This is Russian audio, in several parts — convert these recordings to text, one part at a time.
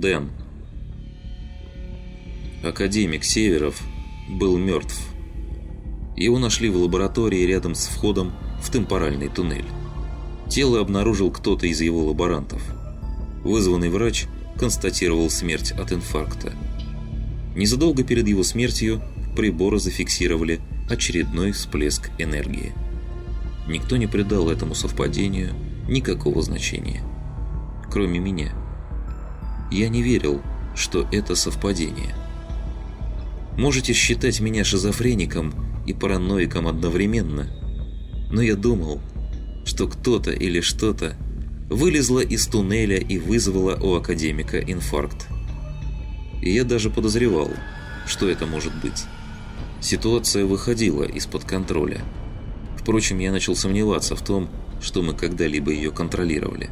Дэн. Академик Северов был мертв. Его нашли в лаборатории рядом с входом в темпоральный туннель. Тело обнаружил кто-то из его лаборантов. Вызванный врач констатировал смерть от инфаркта. Незадолго перед его смертью приборы зафиксировали очередной всплеск энергии. Никто не придал этому совпадению никакого значения. Кроме меня. Я не верил, что это совпадение. Можете считать меня шизофреником и параноиком одновременно, но я думал, что кто-то или что-то вылезло из туннеля и вызвало у академика инфаркт. И я даже подозревал, что это может быть. Ситуация выходила из-под контроля. Впрочем, я начал сомневаться в том, что мы когда-либо ее контролировали.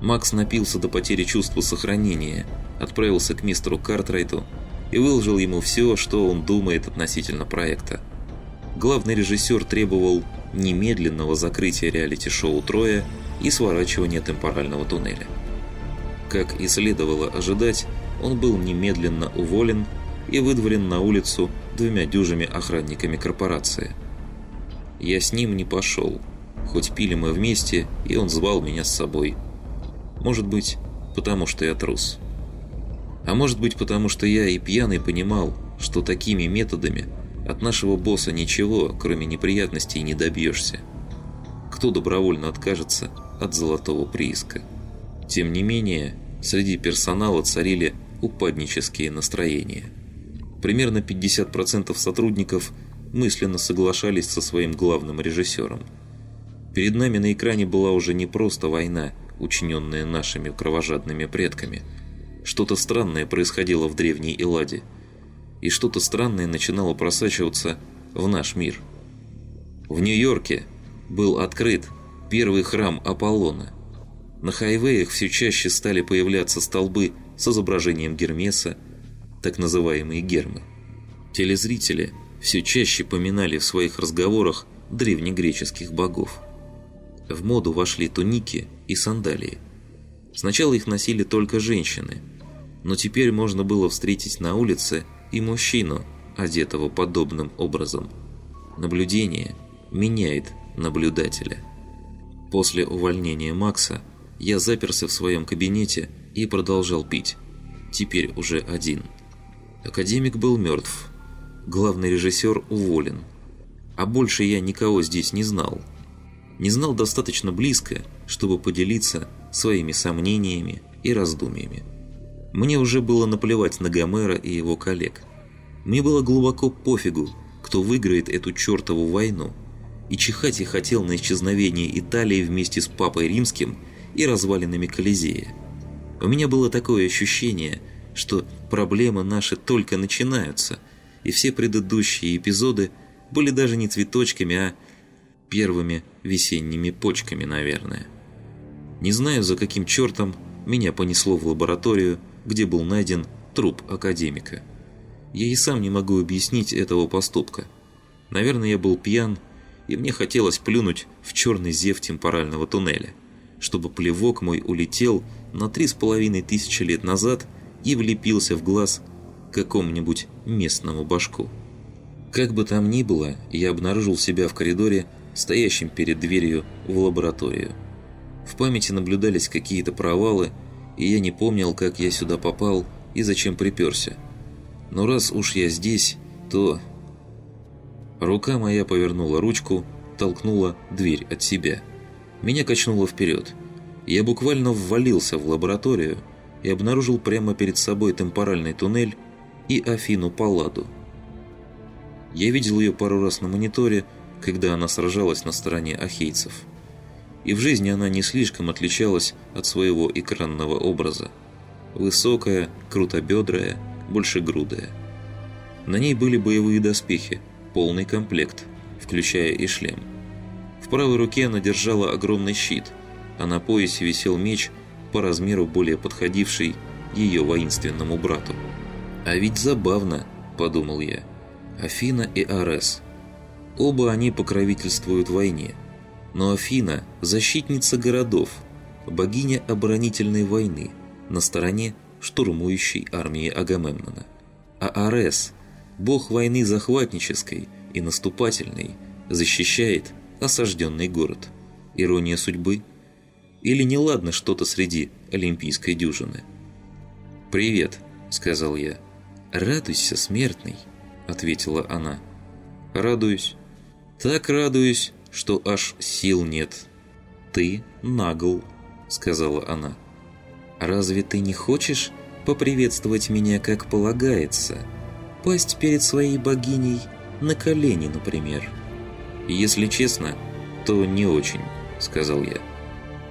Макс напился до потери чувства сохранения, отправился к мистеру Картрайту и выложил ему все, что он думает относительно проекта. Главный режиссер требовал немедленного закрытия реалити-шоу «Троя» и сворачивания темпорального туннеля. Как и следовало ожидать, он был немедленно уволен и выдворен на улицу двумя дюжими охранниками корпорации. Я с ним не пошел, хоть пили мы вместе, и он звал меня с собой. Может быть, потому что я трус. А может быть, потому что я и пьяный понимал, что такими методами от нашего босса ничего, кроме неприятностей, не добьешься. Кто добровольно откажется от золотого прииска? Тем не менее, среди персонала царили упаднические настроения. Примерно 50% сотрудников мысленно соглашались со своим главным режиссером. Перед нами на экране была уже не просто война, учиненная нашими кровожадными предками. Что-то странное происходило в древней Эладе, и что-то странное начинало просачиваться в наш мир. В Нью-Йорке был открыт первый храм Аполлона. На хайвеях все чаще стали появляться столбы с изображением Гермеса, так называемые гермы. Телезрители все чаще поминали в своих разговорах древнегреческих богов. В моду вошли туники и сандалии. Сначала их носили только женщины, но теперь можно было встретить на улице и мужчину, одетого подобным образом. Наблюдение меняет наблюдателя. После увольнения Макса я заперся в своем кабинете и продолжал пить. Теперь уже один. Академик был мертв. Главный режиссер уволен. А больше я никого здесь не знал. Не знал достаточно близко, чтобы поделиться своими сомнениями и раздумьями. Мне уже было наплевать на Гомера и его коллег. Мне было глубоко пофигу, кто выиграет эту чертову войну. И чихать я хотел на исчезновение Италии вместе с Папой Римским и развалинами Колизея. У меня было такое ощущение, что проблемы наши только начинаются, и все предыдущие эпизоды были даже не цветочками, а первыми весенними почками, наверное. Не знаю, за каким чертом меня понесло в лабораторию, где был найден труп академика. Я и сам не могу объяснить этого поступка. Наверное, я был пьян, и мне хотелось плюнуть в черный зев темпорального туннеля чтобы плевок мой улетел на три с половиной тысячи лет назад и влепился в глаз какому-нибудь местному башку. Как бы там ни было, я обнаружил себя в коридоре, стоящем перед дверью в лабораторию. В памяти наблюдались какие-то провалы, и я не помнил, как я сюда попал и зачем приперся. Но раз уж я здесь, то... Рука моя повернула ручку, толкнула дверь от себя. Меня качнуло вперед. Я буквально ввалился в лабораторию и обнаружил прямо перед собой темпоральный туннель и Афину Палладу. Я видел ее пару раз на мониторе, когда она сражалась на стороне ахейцев. И в жизни она не слишком отличалась от своего экранного образа. Высокая, крутобедрая, большегрудая. На ней были боевые доспехи, полный комплект, включая и шлем правой руке она держала огромный щит, а на поясе висел меч, по размеру более подходивший ее воинственному брату. «А ведь забавно», – подумал я. Афина и Арес. Оба они покровительствуют войне. Но Афина – защитница городов, богиня оборонительной войны, на стороне штурмующей армии Агамемнона. А Арес, бог войны захватнической и наступательной, защищает осажденный город. Ирония судьбы? Или неладно что-то среди олимпийской дюжины? «Привет», — сказал я. «Радуйся, смертный», — ответила она. «Радуюсь. Так радуюсь, что аж сил нет». «Ты нагл», — сказала она. «Разве ты не хочешь поприветствовать меня, как полагается? Пасть перед своей богиней на колени, например?» «Если честно, то не очень», — сказал я.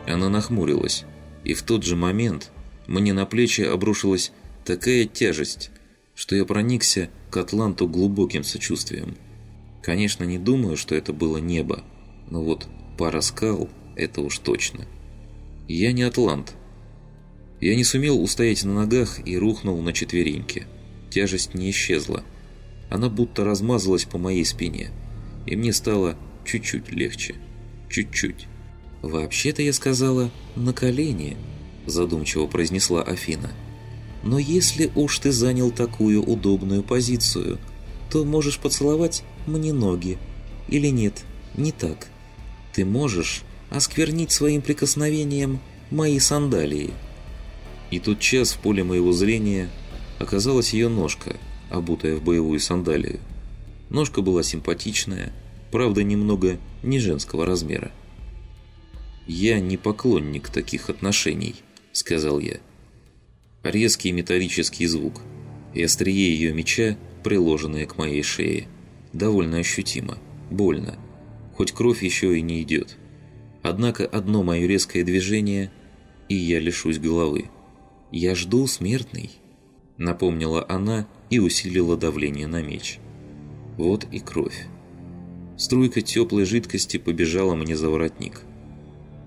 Она нахмурилась, и в тот же момент мне на плечи обрушилась такая тяжесть, что я проникся к Атланту глубоким сочувствием. Конечно, не думаю, что это было небо, но вот пара скал – это уж точно. Я не Атлант. Я не сумел устоять на ногах и рухнул на четвереньки. Тяжесть не исчезла. Она будто размазалась по моей спине, и мне стало чуть-чуть легче. Чуть-чуть. «Вообще-то я сказала «на колени», – задумчиво произнесла Афина. «Но если уж ты занял такую удобную позицию, то можешь поцеловать мне ноги. Или нет, не так. Ты можешь осквернить своим прикосновением мои сандалии». И тут час в поле моего зрения оказалась ее ножка, обутая в боевую сандалию. Ножка была симпатичная, правда немного не женского размера. «Я не поклонник таких отношений», — сказал я. Резкий металлический звук и острие ее меча, приложенное к моей шее. Довольно ощутимо, больно, хоть кровь еще и не идет. Однако одно мое резкое движение, и я лишусь головы. «Я жду смертный», — напомнила она и усилила давление на меч. Вот и кровь. Струйка теплой жидкости побежала мне за воротник.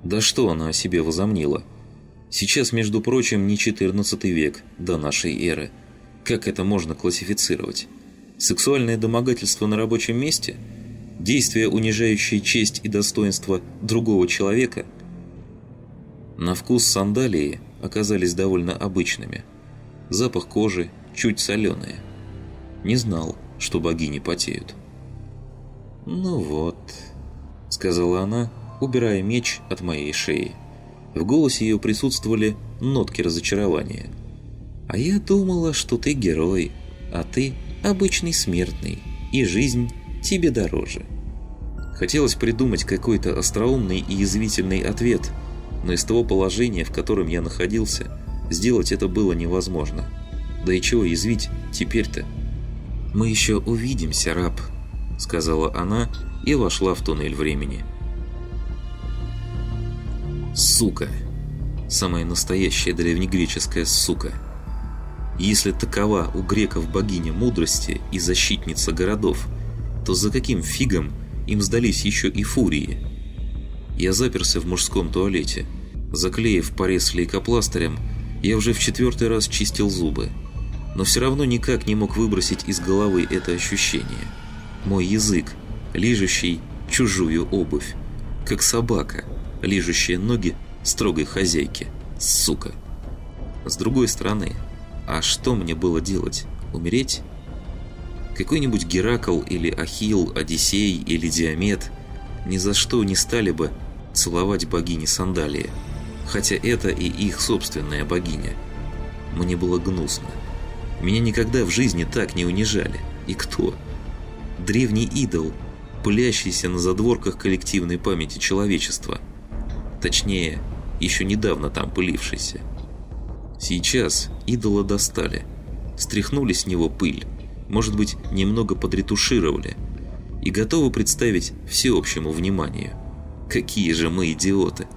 Да что она о себе возомнила? Сейчас, между прочим, не 14 век до нашей эры. Как это можно классифицировать? Сексуальное домогательство на рабочем месте? Действия, унижающие честь и достоинство другого человека? На вкус сандалии оказались довольно обычными. Запах кожи чуть соленые. Не знал, что богини потеют. «Ну вот», — сказала она, убирая меч от моей шеи. В голосе ее присутствовали нотки разочарования. «А я думала, что ты герой, а ты обычный смертный, и жизнь тебе дороже». Хотелось придумать какой-то остроумный и язвительный ответ, но из того положения, в котором я находился, сделать это было невозможно. Да и чего язвить теперь-то? «Мы еще увидимся, раб», — сказала она и вошла в туннель времени. Сука. Самая настоящая древнегреческая сука. Если такова у греков богиня мудрости и защитница городов, то за каким фигом им сдались еще и фурии? Я заперся в мужском туалете. Заклеив порез лейкопластырем, я уже в четвертый раз чистил зубы. Но все равно никак не мог выбросить из головы это ощущение. Мой язык, лижущий чужую обувь, как собака – лижущая ноги строгой хозяйки. Сука. С другой стороны, а что мне было делать? Умереть? Какой-нибудь Геракл или Ахилл, Одиссей или Диамет ни за что не стали бы целовать богини Сандалия, хотя это и их собственная богиня. Мне было гнусно. Меня никогда в жизни так не унижали. И кто? Древний идол, пылящийся на задворках коллективной памяти человечества – Точнее, еще недавно там пылившийся. Сейчас идола достали, стряхнули с него пыль, может быть, немного подретушировали, и готовы представить всеобщему вниманию. Какие же мы идиоты!